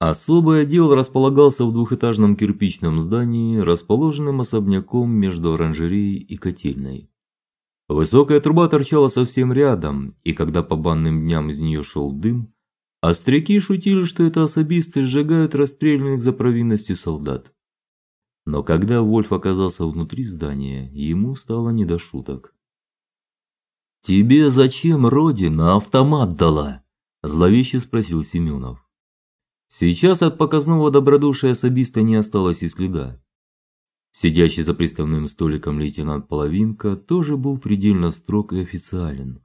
Особый отдел располагался в двухэтажном кирпичном здании, расположенном особняком между оранжереей и котельной. Высокая труба торчала совсем рядом, и когда по банным дням из нее шел дым, остряки шутили, что это особисты сжигают расстрелянных за провинностью солдат. Но когда Вольф оказался внутри здания, ему стало не до шуток. Тебе зачем родина автомат дала? зловеще спросил Семенов. Сейчас от показного добродушия особиста не осталось и следа. Сидящий за приставным столиком лейтенант Половинка тоже был предельно строг и официален.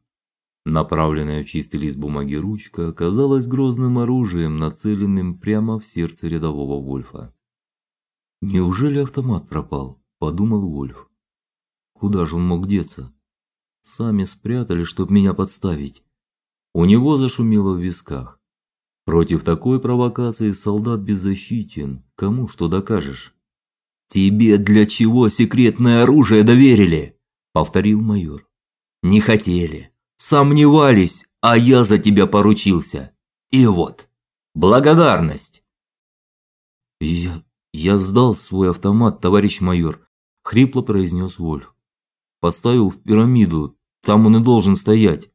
Направленная в чистый лист бумаги ручка оказалась грозным оружием, нацеленным прямо в сердце рядового Вольфа. Неужели автомат пропал, подумал Вольф. Куда же он мог деться? Сами спрятали, чтоб меня подставить. У него зашумело в висках. Против такой провокации солдат беззащитен. Кому что докажешь? Тебе для чего секретное оружие доверили? повторил майор. Не хотели, сомневались, а я за тебя поручился. И вот, благодарность. Я я сдал свой автомат, товарищ майор, хрипло произнес Вольф. Поставил в пирамиду, там он и должен стоять.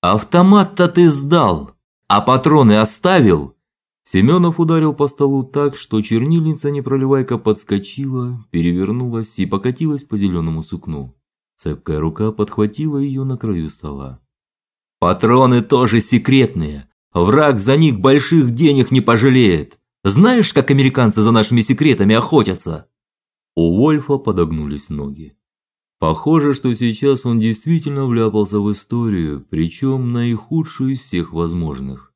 Автомат-то ты сдал, а патроны оставил? Семенов ударил по столу так, что чернильница непроливайка подскочила, перевернулась и покатилась по зеленому сукну. Цепкая рука подхватила ее на краю стола. Патроны тоже секретные. Враг за них больших денег не пожалеет. Знаешь, как американцы за нашими секретами охотятся? У Вольфа подогнулись ноги. Похоже, что сейчас он действительно вляпался в историю, причем наихудшую из всех возможных.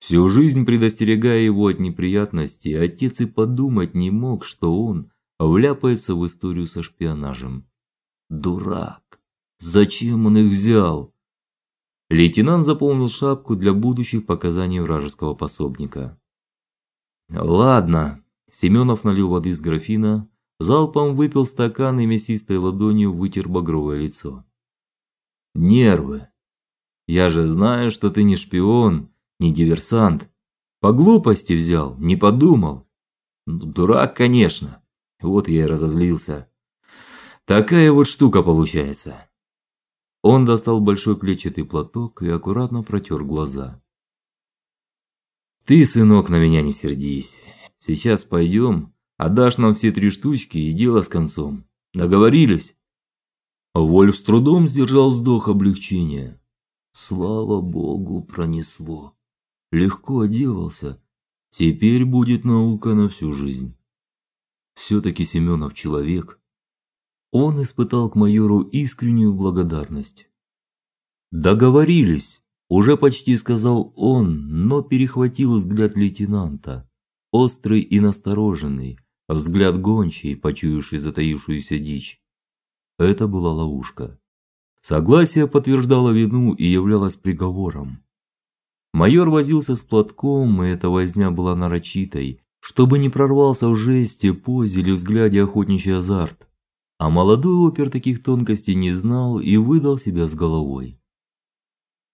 Всю жизнь предостерегая его от неприятностей, отец и подумать не мог, что он вляпается в историю со шпионажем. Дурак. Зачем он их взял? Лейтенант заполнил шапку для будущих показаний вражеского пособника. Ладно, Семенов налил воды из графина, залпом выпил стакан и мясистой ладонью вытер багровое лицо. Нервы. Я же знаю, что ты не шпион, не диверсант. По глупости взял, не подумал. Ну, дурак, конечно. Вот я и разозлился. Такая вот штука получается. Он достал большой клетчатый платок и аккуратно протер глаза. Ты, сынок, на меня не сердись. Сейчас пойдем, Отдашь нам все три штучки и дело с концом. Договорились? Вольф с трудом сдержал вздох облегчения. Слава богу, пронесло. Легко отделался. Теперь будет наука на всю жизнь. все таки Семенов человек. Он испытал к майору искреннюю благодарность. Договорились, уже почти сказал он, но перехватил взгляд лейтенанта, острый и настороженный, взгляд гончей, почуявший затаившуюся дичь. Это была ловушка. Согласие подтверждало вину и являлось приговором. Майор возился с платком, и эта возня была нарочитой, чтобы не прорвался в жесте, позе или взгляде охотничий азарт. А молодой опер таких тонкостей не знал и выдал себя с головой.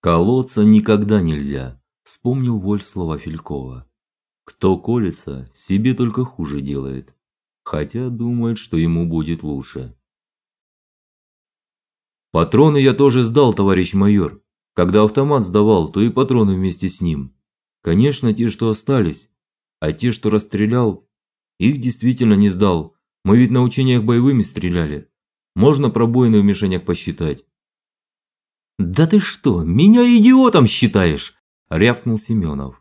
Колоться никогда нельзя, вспомнил Вольф слова Филькова. Кто колется, себе только хуже делает, хотя думает, что ему будет лучше. Патроны я тоже сдал, товарищ майор. Когда автомат сдавал, то и патроны вместе с ним. Конечно, те, что остались, а те, что расстрелял, их действительно не сдал. Мы ведь на учениях боевыми стреляли. Можно пробоины в мишенях посчитать. Да ты что, меня идиотом считаешь? рявкнул Семенов.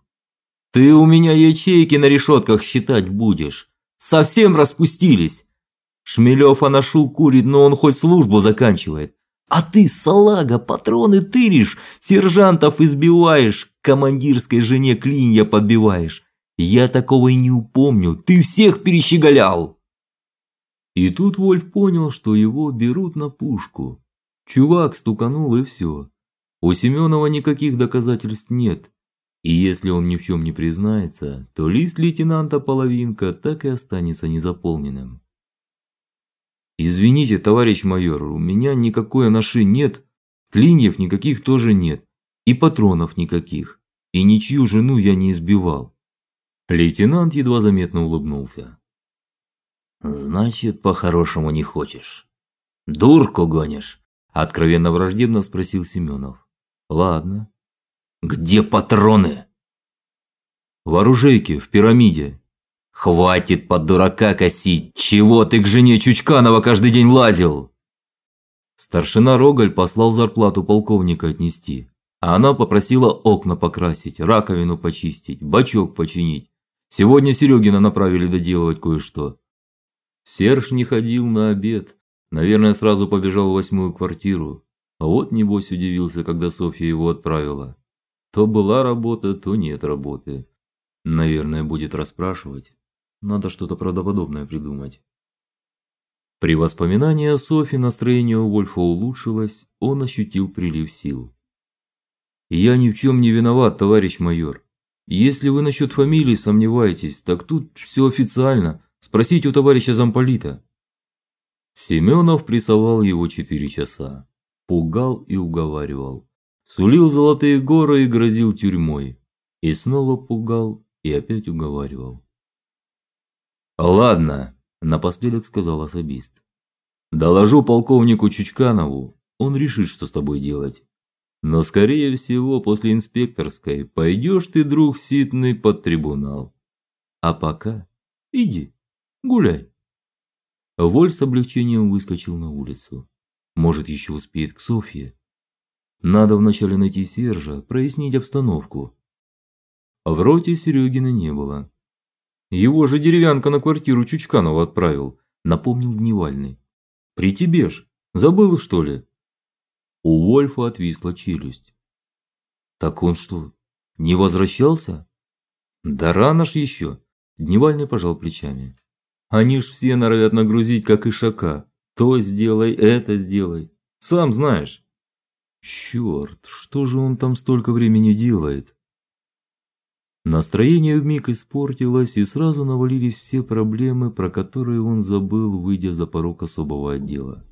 Ты у меня ячейки на решетках считать будешь. Совсем распустились. Шмелев Анашул курит, но он хоть службу заканчивает. А ты, салага, патроны тыришь, сержантов избиваешь, командирской жене клинья подбиваешь. Я такого и не упомню. Ты всех перещеголял. И тут Вольф понял, что его берут на пушку. Чувак стуканул и все. У Семенова никаких доказательств нет. И если он ни в чем не признается, то лист лейтенанта Половинка так и останется незаполненным. Извините, товарищ майор, у меня никакой анаши нет, клиньев никаких тоже нет и патронов никаких. и ничью жену я не избивал. Лейтенант едва заметно улыбнулся. Значит, по-хорошему не хочешь. Дурку гонишь, откровенно враждебно спросил Семенов. Ладно. Где патроны? В оружейке, в пирамиде. Хватит под дурака косить. Чего ты к жене Чучканова каждый день лазил? Старшина Рогаль послал зарплату полковника отнести, а она попросила окна покрасить, раковину почистить, бачок починить. Сегодня Серегина направили доделывать кое-что. Серж не ходил на обед. Наверное, сразу побежал в восьмую квартиру. А вот небось удивился, когда Софья его отправила. То была работа, то нет работы. Наверное, будет расспрашивать. Надо что-то правдоподобное придумать. При воспоминании о Софи настроение у Вольфа улучшилось, он ощутил прилив сил. Я ни в чем не виноват, товарищ майор. Если вы насчет фамилии сомневаетесь, так тут все официально. Спросите у товарища замполита. Семенов прессовал его четыре часа, пугал и уговаривал, сулил золотые горы и грозил тюрьмой, и снова пугал и опять уговаривал. Ладно, напоследок сказал особист. Доложу полковнику Чучканову, он решит, что с тобой делать. Но скорее всего, после инспекторской пойдешь ты, друг Ситный, под трибунал. А пока иди, гуляй. Воль с облегчением выскочил на улицу. Может, еще успеет к Софье. Надо вначале найти Сержа, прояснить обстановку. В роте Серегина не было. Его же деревянка на квартиру Чучканова отправил, напомнил Дневальный. При тебе ж, забыл, что ли? У Вольфа отвисла челюсть. Так он что, не возвращался? Да рано ж еще. Дневальный пожал плечами. Они ж все норовят нагрузить, как ишака. То сделай, это сделай. Сам знаешь. Черт, что же он там столько времени делает? Настроение вмиг испортилось, и сразу навалились все проблемы, про которые он забыл, выйдя за порог особого отдела.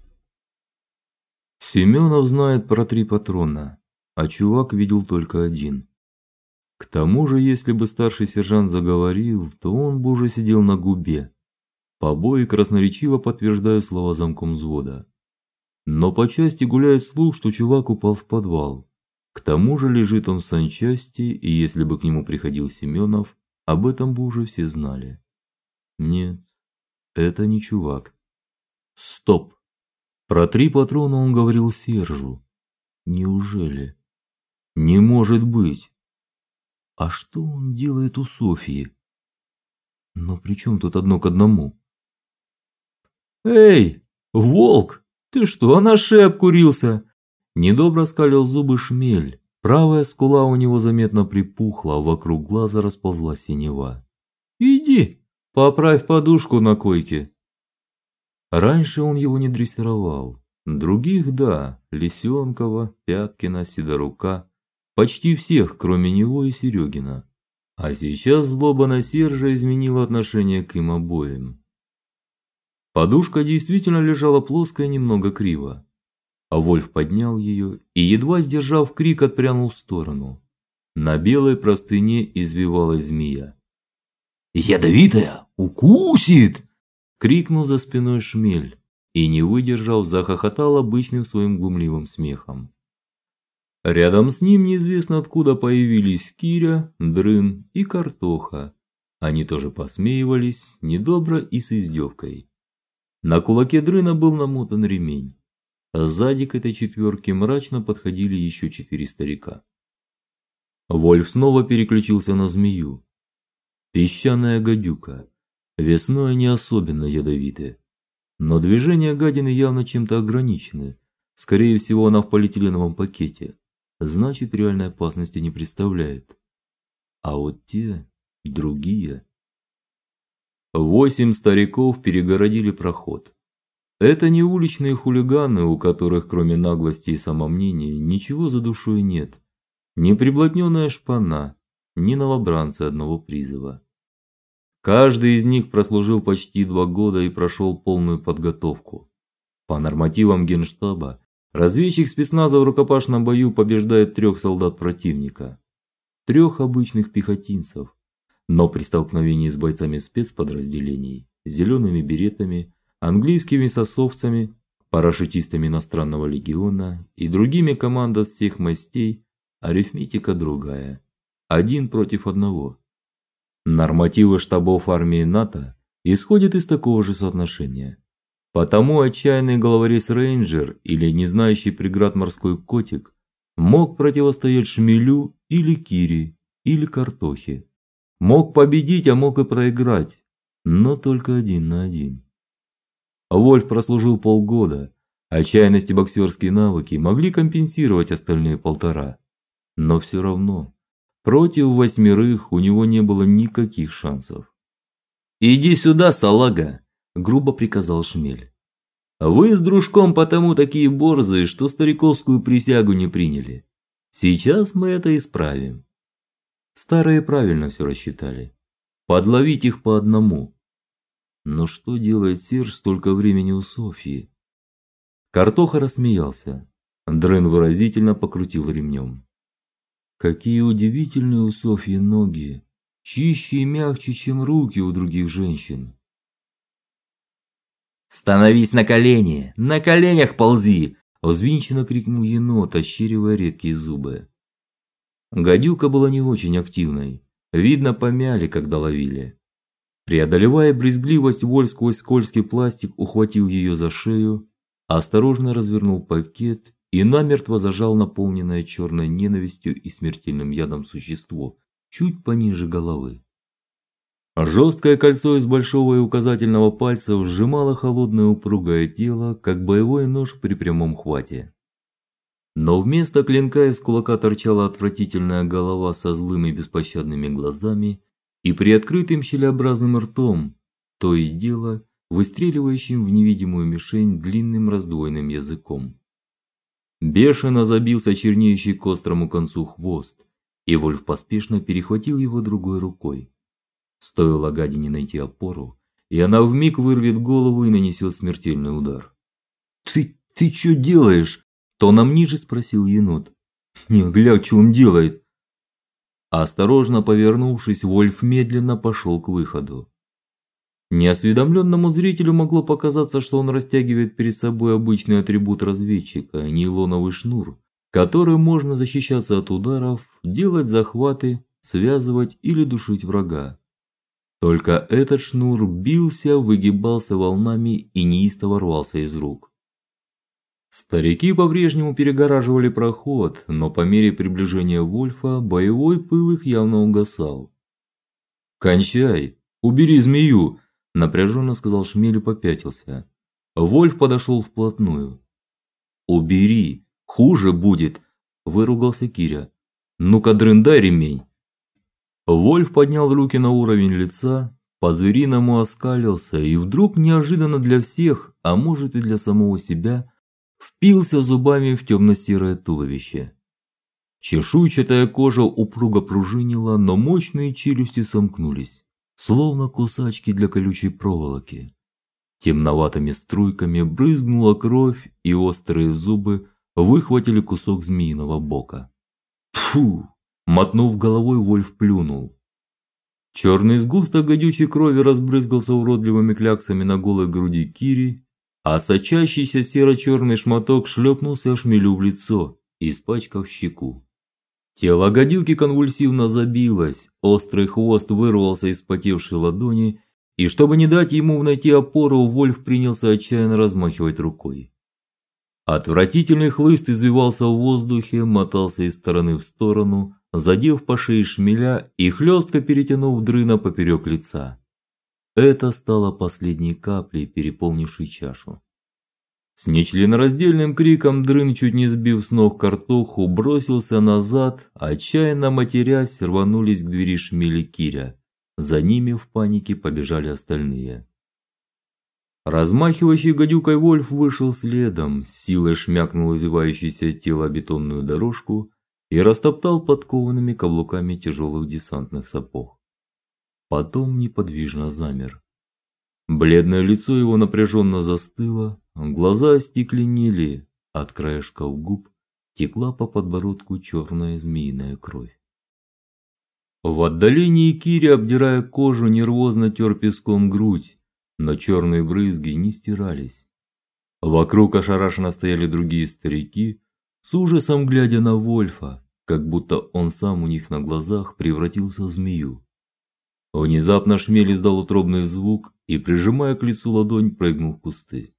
Семенов знает про три патрона, а чувак видел только один. К тому же, если бы старший сержант заговорил, то он бы уже сидел на губе. Побои красноречиво подтверждают слова замком взвода. Но по части гуляет слух, что чувак упал в подвал. К тому же лежит он в санчасти, и если бы к нему приходил Семенов, об этом бы уже все знали. Нет, это не чувак. Стоп. Про три патрона он говорил Сержу. Неужели? Не может быть. А что он делает у Софии? Но при чем тут одно к одному? Эй, волк, ты что, на шеп курился? Недобро скалил зубы шмель. Правая скула у него заметно припухла, а вокруг глаза расползлась синева. Иди, поправь подушку на койке. Раньше он его не дрессировал. Других да, Лисенкова, Пяткина, Сидорука, почти всех, кроме него и Серегина. А сейчас злоба на Сержа изменила отношение к им обоим. Подушка действительно лежала плоско и немного криво. А Вольф поднял ее и едва сдержав крик, отпрянул в сторону. На белой простыне извивалась змея. "Ядовитая, укусит!" крикнул за спиной Шмель и не выдержав, захохотал обычным своим глумливым смехом. Рядом с ним неизвестно откуда появились Киря, Дрын и Картоха. Они тоже посмеивались, недобро и с издевкой. На кулаке Дрына был намотан ремень. Сзади к этой четверке мрачно подходили еще четыре старика. Вольф снова переключился на змею. Песчаная гадюка. Весной не особенно ядовитая, но движения гадины явно чем-то ограничены. Скорее всего, она в полиэтиленовом пакете. Значит, реальной опасности не представляет. А вот те другие Восемь стариков перегородили проход. Это не уличные хулиганы, у которых кроме наглости и самомнения ничего за душой нет. Не приблотненная шпана, ни новобранцы одного призыва. Каждый из них прослужил почти два года и прошел полную подготовку. По нормативам Генштаба, разведчик спецназа в рукопашном бою побеждает трех солдат противника. трех обычных пехотинцев. Но при столкновении с бойцами спецподразделений, зелеными беретами, английскими сосовцами, парашютистами иностранного легиона и другими командос всех мастей, арифметика другая. Один против одного. Нормативы штабов армии НАТО исходят из такого же соотношения. Потому отчаянный головорез рейнджер или не знающий преград морской котик мог противостоять шмелю или кире или картохе. Мог победить, а мог и проиграть, но только один на один. Вольф прослужил полгода. Отчаянность и боксерские навыки могли компенсировать остальные полтора. Но все равно против восьмерых у него не было никаких шансов. Иди сюда, салага, грубо приказал Шмель. Вы с дружком потому такие борзые, что стариковскую присягу не приняли. Сейчас мы это исправим. Старые правильно все рассчитали. Подловить их по одному. Но что делает Серж столько времени у Софьи? Картоха рассмеялся. Дрен выразительно покрутил ремнем. Какие удивительные у Софьи ноги, чище и мягче, чем руки у других женщин. Становись на колени, на коленях ползи, взвинченно крикнул енот, ощеривая редкие зубы. Гадюка была не очень активной. Видно, помяли, когда ловили. Преодолевая брезгливость, Воль сквозь скользкий пластик ухватил ее за шею, осторожно развернул пакет и намертво зажал наполненное черной ненавистью и смертельным ядом существо чуть пониже головы. Жесткое кольцо из большого и указательного пальцев сжимало холодное упругое тело, как боевой нож при прямом хвате. Но вместо клинка из кулака торчала отвратительная голова со злыми беспощадными глазами и приоткрытым щелеобразным ртом, то и дело выстреливающим в невидимую мишень длинным раздвоенным языком. Бешено забился чернеющий к острому концу хвост, и Вольф поспешно перехватил его другой рукой. Стоило гадине найти опору, и она вмиг вырвет голову и нанесет смертельный удар. "Ты ты что делаешь?" Тоном ниже спросил енот. "Не глядь, что он делает". Осторожно повернувшись, Вольф медленно пошел к выходу. Неосведомленному зрителю могло показаться, что он растягивает перед собой обычный атрибут разведчика нейлоновый шнур, которым можно защищаться от ударов, делать захваты, связывать или душить врага. Только этот шнур бился, выгибался волнами и неистово рвался из рук. Старики по-прежнему перегораживали проход, но по мере приближения Вольфа боевой пыл их явно угасал. "Кончай, убери змею", напряженно сказал Шмель и попятился. Вольф подошел вплотную. "Убери, хуже будет", выругался Киря. "Ну-ка, дрын, дай ремень". Вольф поднял руки на уровень лица, по-звериному оскалился и вдруг неожиданно для всех, а может и для самого себя, впился зубами в темно серое туловище. Чешуйчатая кожа упруго пружинила, но мощные челюсти сомкнулись, словно кусачки для колючей проволоки. Темноватыми струйками брызнула кровь, и острые зубы выхватили кусок змеиного бока. Фу! Мотнув головой, Вольф плюнул. Черный сгусток гадючей крови разбрызгался уродливыми кляксами на голой груди Кири, а сочащийся серо-черный шматок шлепнулся шмелю в лицо, испачкав щеку. Тело гадюки конвульсивно забилось, острый хвост вырвался из потевшей ладони, и чтобы не дать ему найти опору, Вольф принялся отчаянно размахивать рукой. Отвратительный хлыст извивался в воздухе, мотался из стороны в сторону, задев по шее шмеля и хлестко перетянув дрына поперек лица. Это стало последней каплей, переполнившей чашу. С нечленораздельным криком дрын, чуть не сбив с ног картоху, бросился назад, отчаянно матерясь, рванулись к двери шмели Киря. За ними в панике побежали остальные. Размахивающий гадюкой Вольф вышел следом, с силой шмякнул извивающееся тело бетонную дорожку и растоптал подкованными каблуками тяжелых десантных сапог. Потом неподвижно замер. Бледное лицо его напряженно застыло, глаза остекленели, от краешков губ текла по подбородку черная змеиная кровь. В отдалении Кири, обдирая кожу, нервозно тер песком грудь, но черные брызги не стирались. Вокруг ошарашенно стояли другие старики, с ужасом глядя на Вольфа, как будто он сам у них на глазах превратился в змею. Внезапно шмель издал утробный звук и, прижимая к лицу ладонь, прыгнул в кусты.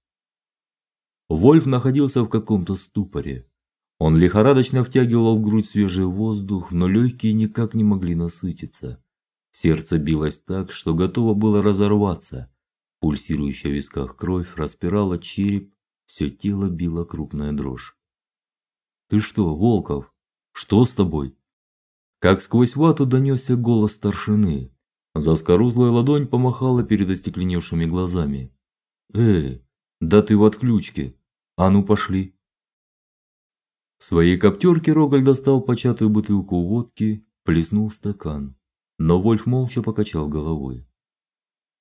Вольф находился в каком-то ступоре. Он лихорадочно втягивал в грудь свежий воздух, но легкие никак не могли насытиться. Сердце билось так, что готово было разорваться. Пульсирующая в висках кровь распирала череп, все тело било крупная дрожь. Ты что, Волков? Что с тобой? Как сквозь вату донесся голос старшины. Заскорузлая ладонь помахала перед остекленевшими глазами. Эй, да ты в отключке. А ну пошли. В своей коптерке Рогаль достал початую бутылку водки, плеснул стакан, но Вольф молча покачал головой.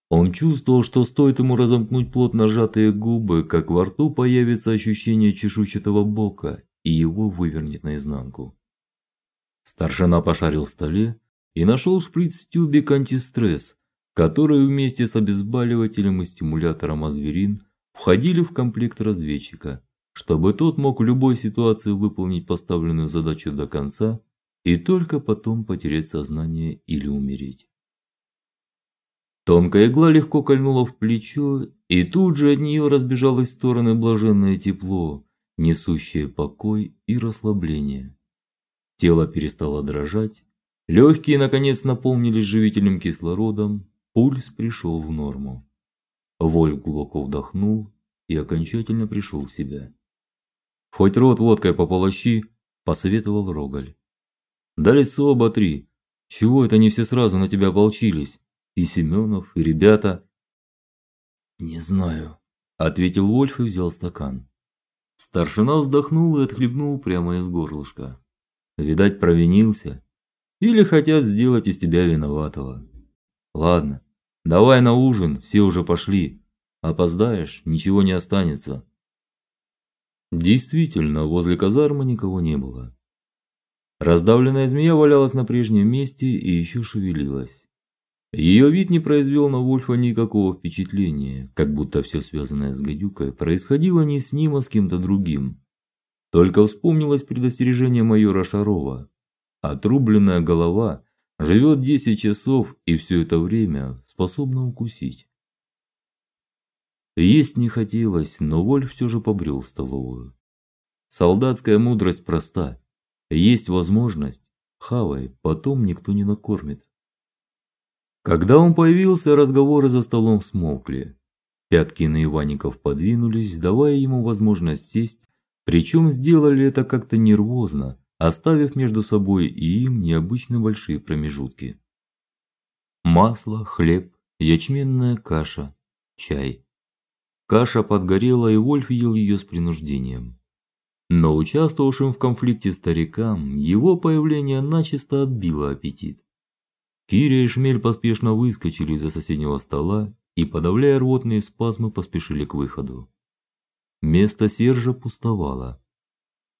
Он чувствовал, что стоит ему разомкнуть плотно сжатые губы, как во рту появится ощущение чешуйчатого бока, и его вывернет наизнанку. Старшина пошарил в столе и нашел шприц-тюбик антистресс, который вместе с обезболивателем и стимулятором азверин входили в комплект разведчика чтобы тот мог в любой ситуации выполнить поставленную задачу до конца и только потом потерять сознание или умереть. Тонкая игла легко кольнула в плечо, и тут же от нее разбежалось в стороны блаженное тепло, несущее покой и расслабление. Тело перестало дрожать, легкие наконец наполнились живительным кислородом, пульс пришел в норму. Вольф глубоко вдохнул и окончательно пришел в себя. Хоть рот водкой пополощи, посоветовал Рогаль. Да лицо оботри. Чего это они все сразу на тебя ополчились? И Семенов, и ребята. Не знаю, ответил Вольф и взял стакан. Старшина вздохнул и отхлебнул прямо из горлышка. Видать, провинился или хотят сделать из тебя виноватого. Ладно, давай на ужин, все уже пошли. Опоздаешь, ничего не останется. Действительно, возле казармы никого не было. Раздавленная змея валялась на прежнем месте и еще шевелилась. Ее вид не произвел на Вольфа никакого впечатления, как будто все связанное с гадюкой происходило не с ним, а с кем-то другим. Только вспомнилось предостережение майора Шарова: отрубленная голова живет 10 часов и все это время способна укусить. Есть не хотелось, но Вольф все же побрел в столовую. Солдатская мудрость проста: есть возможность, хавай, потом никто не накормит. Когда он появился, разговоры за столом смолкли. Пяткин и Иванников подвинулись, давая ему возможность сесть, причем сделали это как-то нервозно, оставив между собой и им необычно большие промежутки. Масло, хлеб, ячменная каша, чай. Каша подгорела, и Вольф ел ее с принуждением. Но участвовавшим в конфликте старикам его появление начисто отбило аппетит. Киря и Шмель поспешно выскочили из-за соседнего стола и, подавляя рвотные спазмы, поспешили к выходу. Место Сержа пустовало.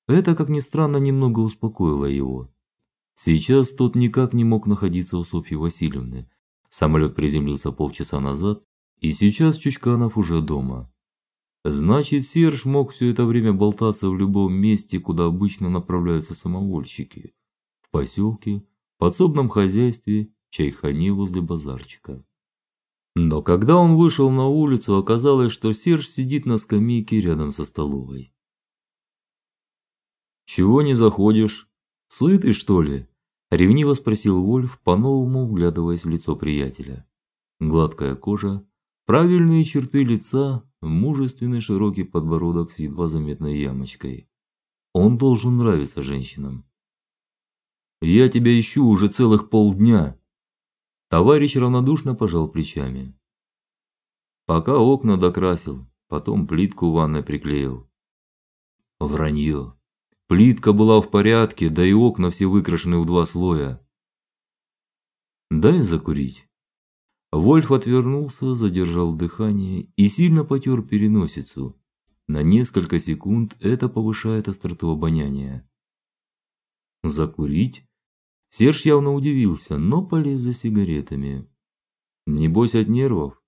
Это, как ни странно, немного успокоило его. Сейчас тот никак не мог находиться у Софьи Васильевны. Самолет приземлился полчаса назад, и сейчас Чучканов уже дома. Значит, Серж мог все это время болтаться в любом месте, куда обычно направляются самовольщики: в поселке, подсобном хозяйстве, чайхане возле базарчика. Но когда он вышел на улицу, оказалось, что Серж сидит на скамейке рядом со столовой. Чего не заходишь? Сытый, что ли? ревниво спросил Вольф, по-новому вглядываясь в лицо приятеля. Гладкая кожа, Правильные черты лица, мужественный широкий подбородок с едва заметной ямочкой. Он должен нравиться женщинам. Я тебя ищу уже целых полдня. Товарищ равнодушно пожал плечами. Пока окна докрасил, потом плитку в ванной приклеил. Вранье. Плитка была в порядке, да и окна все выкрашены в два слоя. Дай закурить. Вольф отвернулся, задержал дыхание и сильно потер переносицу. На несколько секунд это повышает остроту обоняния. Закурить? Серж явно удивился, но полез за сигаретами. Небось от нервов.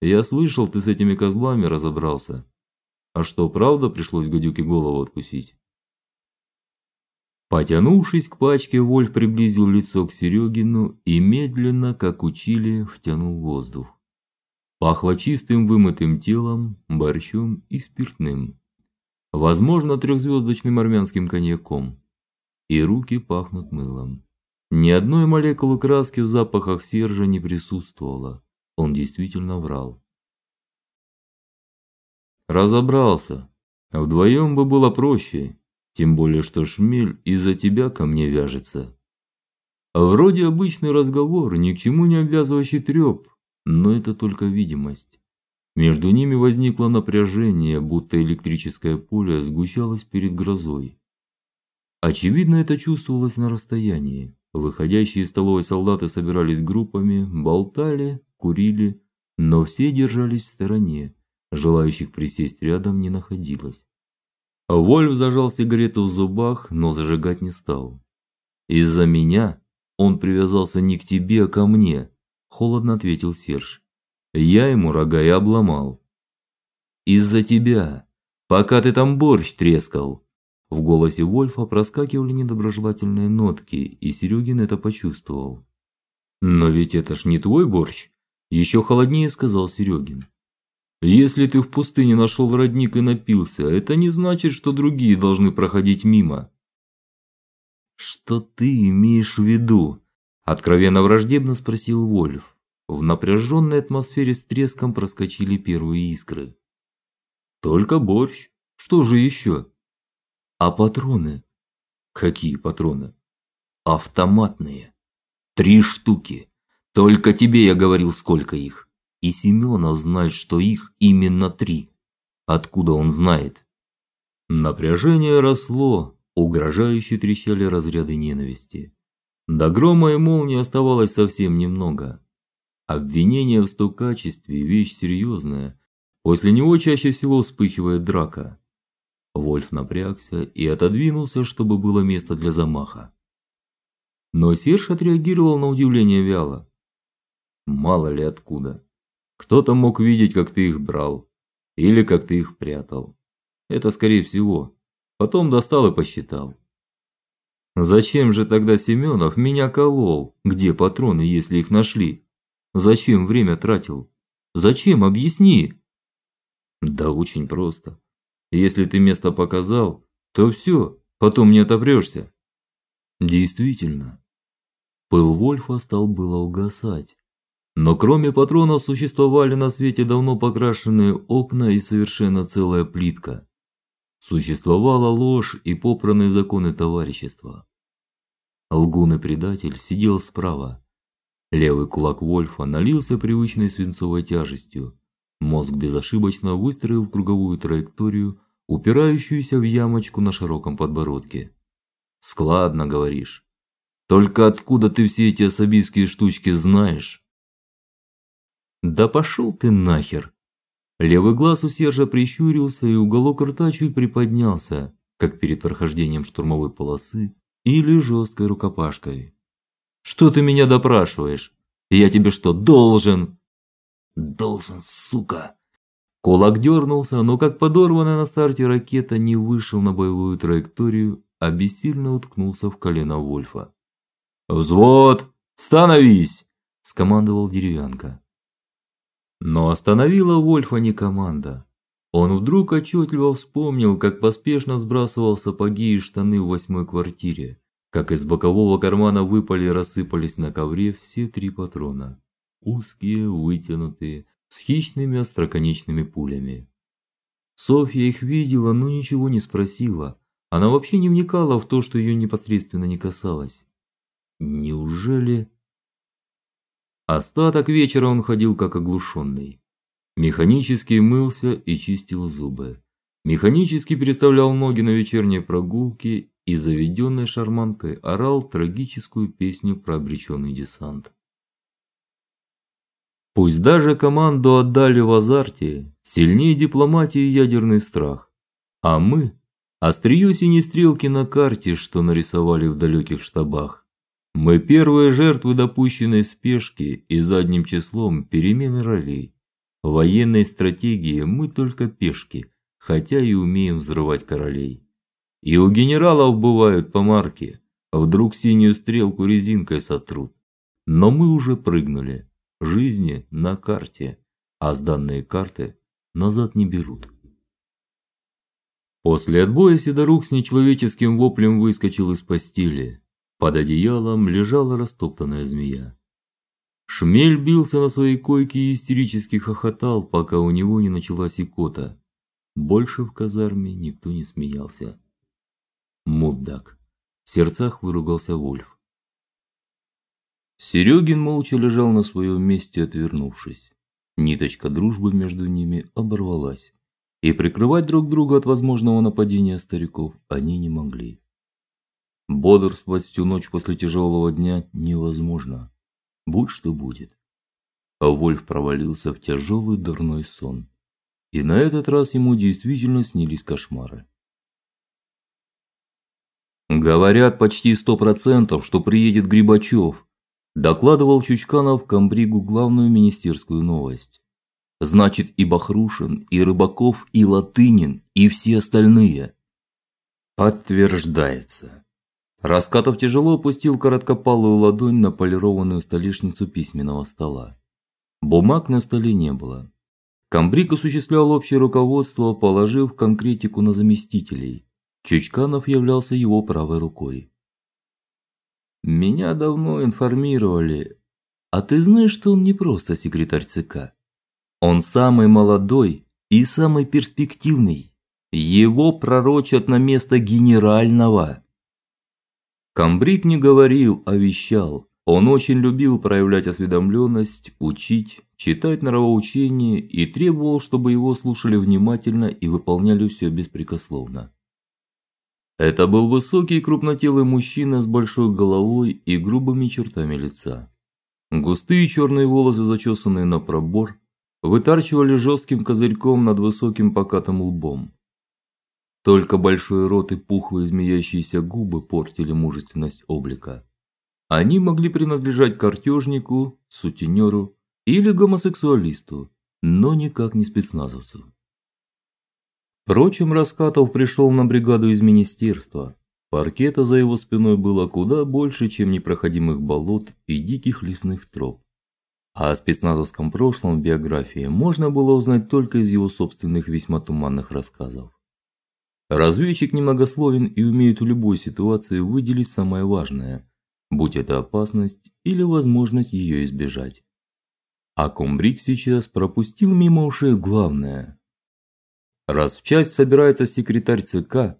Я слышал, ты с этими козлами разобрался. А что, правда пришлось гадюке голову откусить? Потянувшись к пачке, Вольф приблизил лицо к Серегину и медленно, как учили, втянул воздух. Пахло чистым вымытым телом, борщом и спиртным. Возможно, трехзвездочным армянским коньяком. И руки пахнут мылом. Ни одной молекулы краски в запахах Сержа не присутствовало. Он действительно врал. Разобрался. Вдвоем бы было проще, тем более что Шмель из-за тебя ко мне вяжется. Вроде обычный разговор, ни к чему не обязывающий треп, но это только видимость. Между ними возникло напряжение, будто электрическое поле сгущалось перед грозой. Очевидно, это чувствовалось на расстоянии. Выходящие из столовой солдаты собирались группами, болтали, курили, но все держались в стороне. Желающих присесть рядом не находилось. Вольф зажал сигарету в зубах, но зажигать не стал. Из-за меня он привязался не к тебе, а ко мне, холодно ответил Серж. Я ему рога и обломал. Из-за тебя, пока ты там борщ трескал. В голосе Вольфа проскакивали недоброжелательные нотки, и Серегин это почувствовал. Но ведь это ж не твой борщ, еще холоднее сказал Серегин. Если ты в пустыне нашел родник и напился, это не значит, что другие должны проходить мимо. Что ты имеешь в виду? откровенно враждебно спросил Вольф. В напряженной атмосфере с треском проскочили первые искры. Только борщ. Что же еще?» А патроны? Какие патроны? Автоматные. Три штуки. Только тебе я говорил, сколько их. И Семенов знает, что их именно три. Откуда он знает? Напряжение росло, угрожающе трещали разряды ненависти. До грома и молнии оставалось совсем немного. Обвинение в стукачестве вещь серьезная. После него чаще всего вспыхивает драка. Вольф напрягся и отодвинулся, чтобы было место для замаха. Но Серж отреагировал на удивление вяло. Мало ли откуда. Кто-то мог видеть, как ты их брал или как ты их прятал. Это скорее всего. Потом достал и посчитал. Зачем же тогда Семенов меня колол? Где патроны, если их нашли? Зачем время тратил? Зачем, объясни? Да очень просто. Если ты место показал, то все, потом не отопрешься. Действительно. Пыл Вольфа стал было угасать. Но кроме патронов существовали на свете давно покрашенные окна и совершенно целая плитка. Существовала ложь и попранные законы товарищества. Лгун и предатель сидел справа. Левый кулак Вольфа налился привычной свинцовой тяжестью. Мозг безошибочно выстроил круговую траекторию, упирающуюся в ямочку на широком подбородке. Складно говоришь. Только откуда ты все эти особистские штучки знаешь? Да пошел ты нахер. Левый глаз у Сержа прищурился, и уголок рта чуть приподнялся, как перед прохождением штурмовой полосы или жесткой рукопашкой. Что ты меня допрашиваешь? Я тебе что, должен? Должен, сука. Кулак дернулся, но как подорванная на старте ракета не вышел на боевую траекторию, а бессильно уткнулся в колено Вольфа. "Взвод, становись", скомандовал деревянка. Но остановила Вольфа не команда. Он вдруг отчетливо вспомнил, как поспешно сбрасывал сапоги и штаны в восьмой квартире, как из бокового кармана выпали и рассыпались на ковре все три патрона. Узкие, вытянутые, с хищными остроконечными пулями. Софья их видела, но ничего не спросила. Она вообще не вникала в то, что ее непосредственно не касалось. Неужели Остаток вечера он ходил как оглушенный. Механически мылся и чистил зубы. Механически переставлял ноги на вечерние прогулки и заведенной шарманкой орал трагическую песню про обреченный десант. Пусть даже команду отдали в азарте, сильнее дипломатии ядерный страх. А мы острие синей стрелки на карте, что нарисовали в далеких штабах. Мы первые жертвы допущенной спешки и задним числом перемены ролей. В военной стратегии мы только пешки, хотя и умеем взрывать королей. И у генералов бывают помарки, вдруг синюю стрелку резинкой сотрут. Но мы уже прыгнули. Жизни на карте, а сданные карты назад не берут. После отбоя Сидорук с нечеловеческим воплем выскочил из постели. Под одеялом лежала растоптанная змея. Шмель бился на своей койке и истерически хохотал, пока у него не началась икота. Больше в казарме никто не смеялся. Мудак. В сердцах выругался Вольф. Серегин молча лежал на своем месте, отвернувшись. Ниточка дружбы между ними оборвалась, и прикрывать друг друга от возможного нападения стариков они не могли. Бодрствовать всю ночь после тяжелого дня невозможно. Будь что будет. А Вольф провалился в тяжелый дурной сон. И на этот раз ему действительно снились кошмары. Говорят почти сто процентов, что приедет Грибачев, докладывал Чучканов комбригу главную министерскую новость. Значит, и Бахрушин, и Рыбаков, и Латынин, и все остальные. Подтверждается. Раскатов тяжело опустил короткопалую ладонь на полированную столешницу письменного стола. Бумаг на столе не было. Камбрик осуществлял общее руководство, положив конкретику на заместителей. Чучканов являлся его правой рукой. Меня давно информировали. А ты знаешь, что он не просто секретарь ЦК. Он самый молодой и самый перспективный. Его пророчат на место генерального. Камбрик не говорил, а вещал. Он очень любил проявлять осведомленность, учить, читать нравоучения и требовал, чтобы его слушали внимательно и выполняли все беспрекословно. Это был высокий крупнотелый мужчина с большой головой и грубыми чертами лица. Густые черные волосы, зачесанные на пробор, вытарчивали жестким козырьком над высоким покатым лбом. Только большой рот и пухлые змеящиеся губы портили мужественность облика. Они могли принадлежать картежнику, сутенеру или гомосексуалисту, но никак не спецназовцу. Впрочем, Раскатов пришел на бригаду из министерства. Паркета за его спиной было куда больше, чем непроходимых болот и диких лесных троп. А о спецназовском прошлом в биографии можно было узнать только из его собственных весьма туманных рассказов. Разведчик немногословен и умеет в любой ситуации выделить самое важное, будь это опасность или возможность ее избежать. А Комбриг сейчас пропустил мимо ушей главное. Раз в часть собирается секретарь ЦК,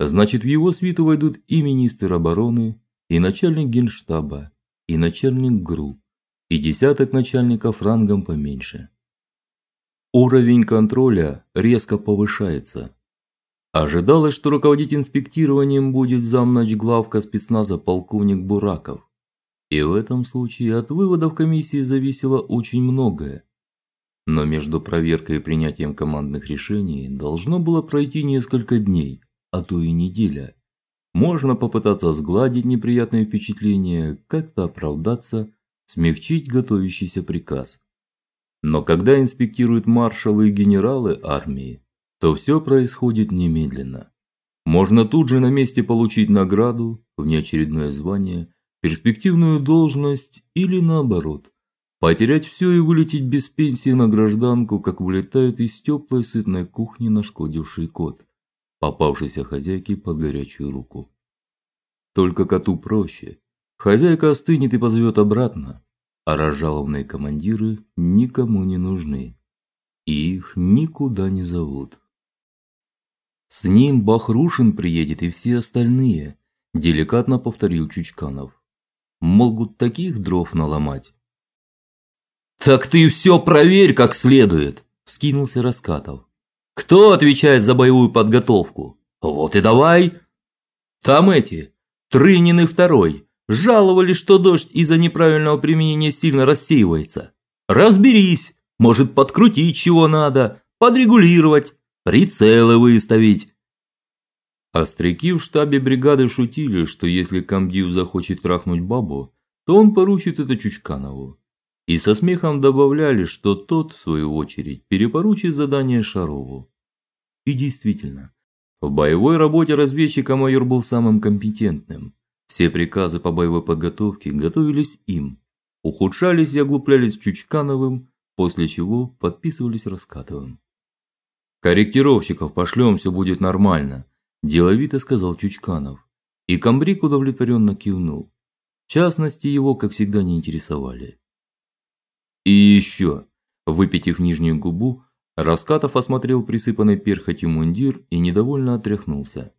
значит в его свиту войдут и министр обороны, и начальник Генштаба, и начальник ГРУ, и десяток начальников рангом поменьше. Уровень контроля резко повышается. Ожидалось, что руководить инспектированием будет замначглавка спецназа полковник Бураков. И в этом случае от выводов комиссии зависело очень многое. Но между проверкой и принятием командных решений должно было пройти несколько дней, а то и неделя. Можно попытаться сгладить неприятные впечатления, как-то оправдаться, смягчить готовящийся приказ. Но когда инспектируют маршалы и генералы армии, то все происходит немедленно. Можно тут же на месте получить награду, внеочередное звание, перспективную должность или наоборот, потерять все и вылететь без пенсии на гражданку, как вылетает из теплой сытной кухни нашкодивший кот, попавшийся хозяйке под горячую руку. Только коту проще. Хозяйка остынет и позовет обратно, а разжалованные командиры никому не нужны. Их никуда не зовут. С ним Бахрушин приедет и все остальные, деликатно повторил Чучканов. Могут таких дров наломать. Так ты все проверь как следует, вскинулся Раскатов. Кто отвечает за боевую подготовку? Вот и давай. Там эти Трынин и второй жаловались, что дождь из-за неправильного применения сильно рассеивается. Разберись, может, подкрутить чего надо, подрегулировать. Прицелы выставить. Остряки в штабе бригады шутили, что если комдив захочет трахнуть бабу, то он поручит это Чучканову. И со смехом добавляли, что тот, в свою очередь, перепоручит задание Шарову. И действительно, в боевой работе разведчика майор был самым компетентным. Все приказы по боевой подготовке готовились им, ухудшались и оглуплялись Чучкановым, после чего подписывались Раскатовым. Корректировщиков пошлем, все будет нормально, деловито сказал Чучканов. И комбриг удовлетворенно кивнул. В частности, его, как всегда, не интересовали. И еще, выпитив нижнюю губу, Раскатов осмотрел присыпанный перхотью мундир и недовольно отряхнулся.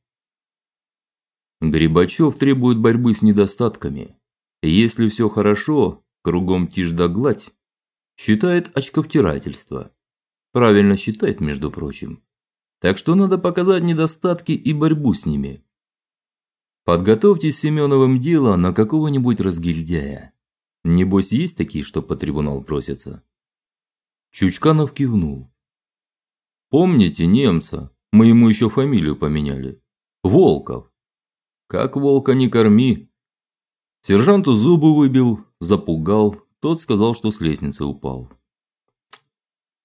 Грибачев требует борьбы с недостатками. Если все хорошо, кругом тишь да гладь, считает очковтирательство. Правильно считает, между прочим. Так что надо показать недостатки и борьбу с ними. Подготовьте с Семеновым дело на какого-нибудь разгильдяя. Небось есть такие, что по трибунал просятся. Чучканов кивнул. Помните немца? Мы ему еще фамилию поменяли. Волков. Как волка не корми. Сержанту зубы выбил, запугал. Тот сказал, что с лестницы упал.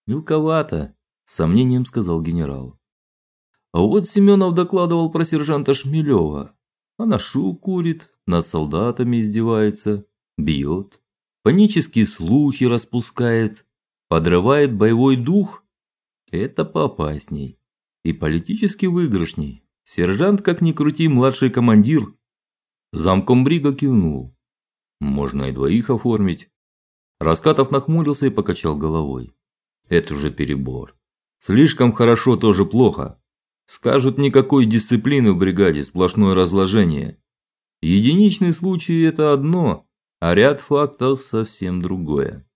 Мелковато, с сомнением сказал генерал. А вот Семенов докладывал про сержанта Шмелева. Анашу курит, над солдатами издевается, бьет, панические слухи распускает, подрывает боевой дух. Это поопасней и политически выигрышней. Сержант, как ни крути, младший командир. Замком брига кивнул. Можно и двоих оформить. Раскатов нахмурился и покачал головой. Это уже перебор. Слишком хорошо тоже плохо. Скажут никакой дисциплины в бригаде, сплошное разложение. Единичный случай это одно, а ряд фактов совсем другое.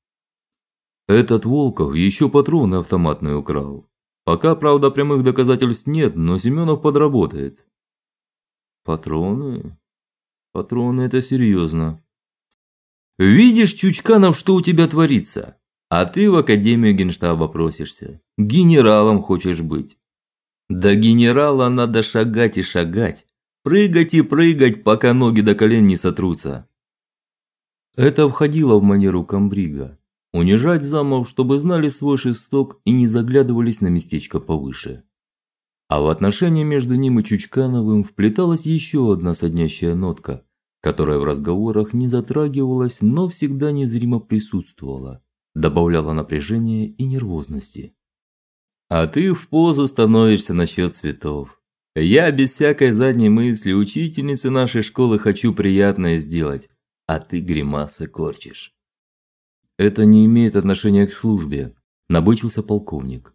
Этот Волков еще патроны автоматные украл. Пока, правда, прямых доказательств нет, но Семенов подработает. Патроны? Патроны это серьезно. Видишь, Чучканов, что у тебя творится? А ты в академию Генштаба просишься. Генералом хочешь быть. До генерала надо шагать и шагать, прыгать и прыгать, пока ноги до колен не сотрутся. Это входило в манеру комбрига унижать замов, чтобы знали свой шесток и не заглядывались на местечко повыше. А в отношении между ним и Чучкановым вплеталась еще одна соднящая нотка, которая в разговорах не затрагивалась, но всегда незримо присутствовала, добавляла напряжения и нервозности. А ты в позу становишься насчет цветов. Я без всякой задней мысли учительнице нашей школы хочу приятное сделать, а ты гримасы корчишь. Это не имеет отношения к службе, набычился полковник.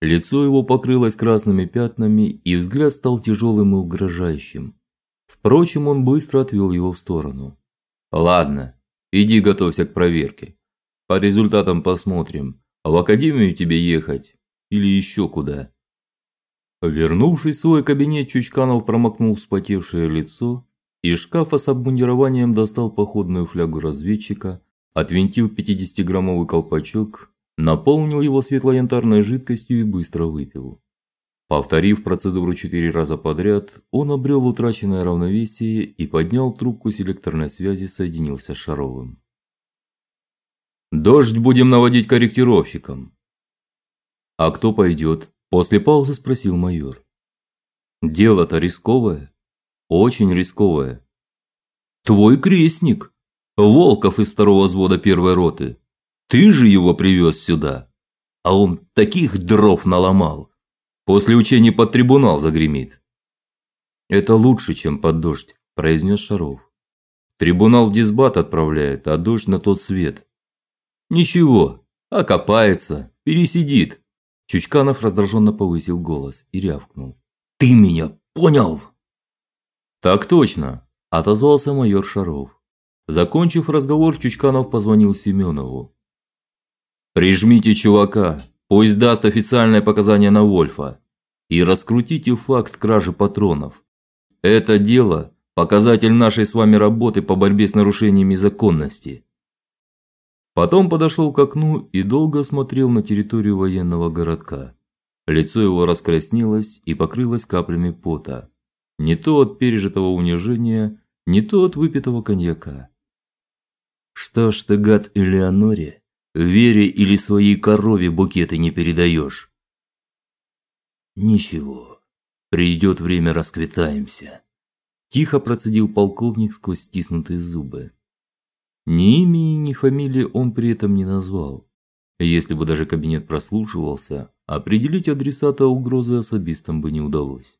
Лицо его покрылось красными пятнами, и взгляд стал тяжелым и угрожающим. Впрочем, он быстро отвел его в сторону. Ладно, иди готовься к проверке. По результатам посмотрим, а в академию тебе ехать или еще куда. Вернувшись в свой кабинет, Чучканов промокнул вспотевшее лицо, и из шкафа с обмундированием достал походную флягу разведчика отвинтил 50-граммовый колпачок, наполнил его светло-янтарной жидкостью и быстро выпил. Повторив процедуру четыре раза подряд, он обрел утраченное равновесие и поднял трубку селекторной связи, соединился с Шаровым. Дождь будем наводить корректировщиком. А кто пойдет?» – после паузы спросил майор. Дело-то рисковое, очень рисковое. Твой крестник, Волков из второго взвода первой роты. Ты же его привез сюда. А он таких дров наломал. После учений под трибунал загремит. Это лучше, чем под дождь, произнес Шаров. Трибунал в дисбат отправляет, а дождь на тот свет. Ничего, окопается, пересидит. Чучканов раздраженно повысил голос и рявкнул: "Ты меня понял?" Так точно, отозвался майор Шаров. Закончив разговор, Чучканов позвонил Семенову. Прижмите чувака, пусть даст официальное показание на Вольфа и раскрутите факт кражи патронов. Это дело показатель нашей с вами работы по борьбе с нарушениями законности. Потом подошел к окну и долго смотрел на территорию военного городка. Лицо его раскраснелось и покрылось каплями пота. Не то от пережитого унижения, не то от выпитого коньяка. Что ж ты, гад Элеоноре, вере или своей корове букеты не передаешь? Ничего. Придет время, расквитаемся. Тихо процедил полковник сквозь стиснутые зубы. Ни имени, ни фамилии он при этом не назвал. Если бы даже кабинет прослушивался, определить адресата угрозы особистам бы не удалось.